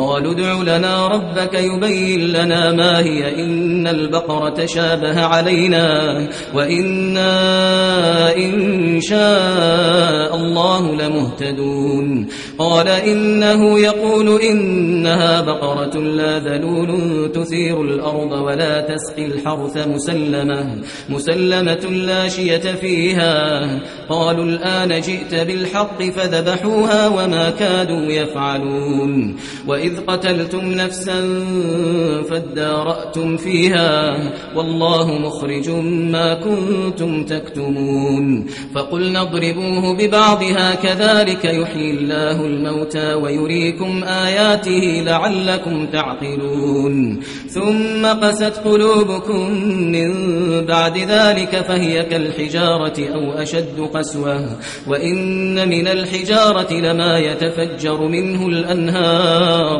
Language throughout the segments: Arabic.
قالوا ادع لنا ربك يبين لنا ما هي. إن البقرة تشابه علينا وإنا إن شاء الله لمهتدون. قال إنه يقول إنها بقرة لا ذلول تثير الأرض ولا تسقي الحرث مسلمة مسلمة لا شية فيها. قالوا الآن جئت بالحق فذبحوها وما كادوا يفعلون. وإذ قتلتم نفسا فادارأتم فيها والله مخرج ما كنتم تكتمون فقلنا اضربوه ببعضها كذلك يحيي الله الموتى ويريكم آياته لعلكم تعقلون ثم قست قلوبكم من بعد ذلك فهي كالحجارة أو أشد قسوة وإن من الحجارة لما يتفجر منه الأنهار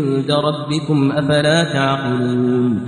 عند ربكم أفلا تعقلون